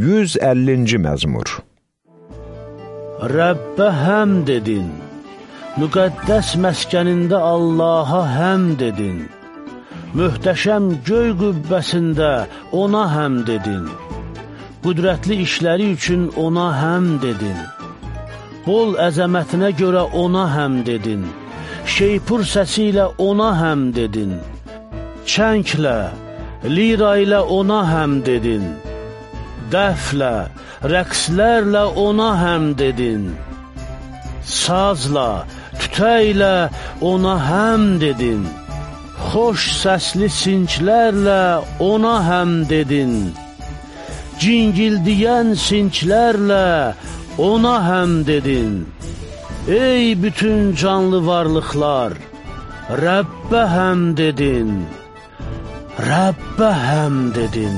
150-ci məzmur. Rəbbə həm dedin, müqəddəs məskənində Allaha həm dedin, möhtəşəm göy qübbəsində ona həm dedin, qüdrətli işləri üçün ona həm dedin, bol əzəmətinə görə ona həm dedin, şeypur səsi ilə ona həm dedin, çənklə, lira ilə ona həm dedin, dəflə, rəqslərlə ona həm dedin. Sazla, tütəylə ona həm dedin. Xoş səsli sinclərlə ona həm dedin. Cingildiyən sinclərlə ona həm dedin. Ey bütün canlı varlıqlar, Rəbbə həm dedin. Rəbbə həm dedin.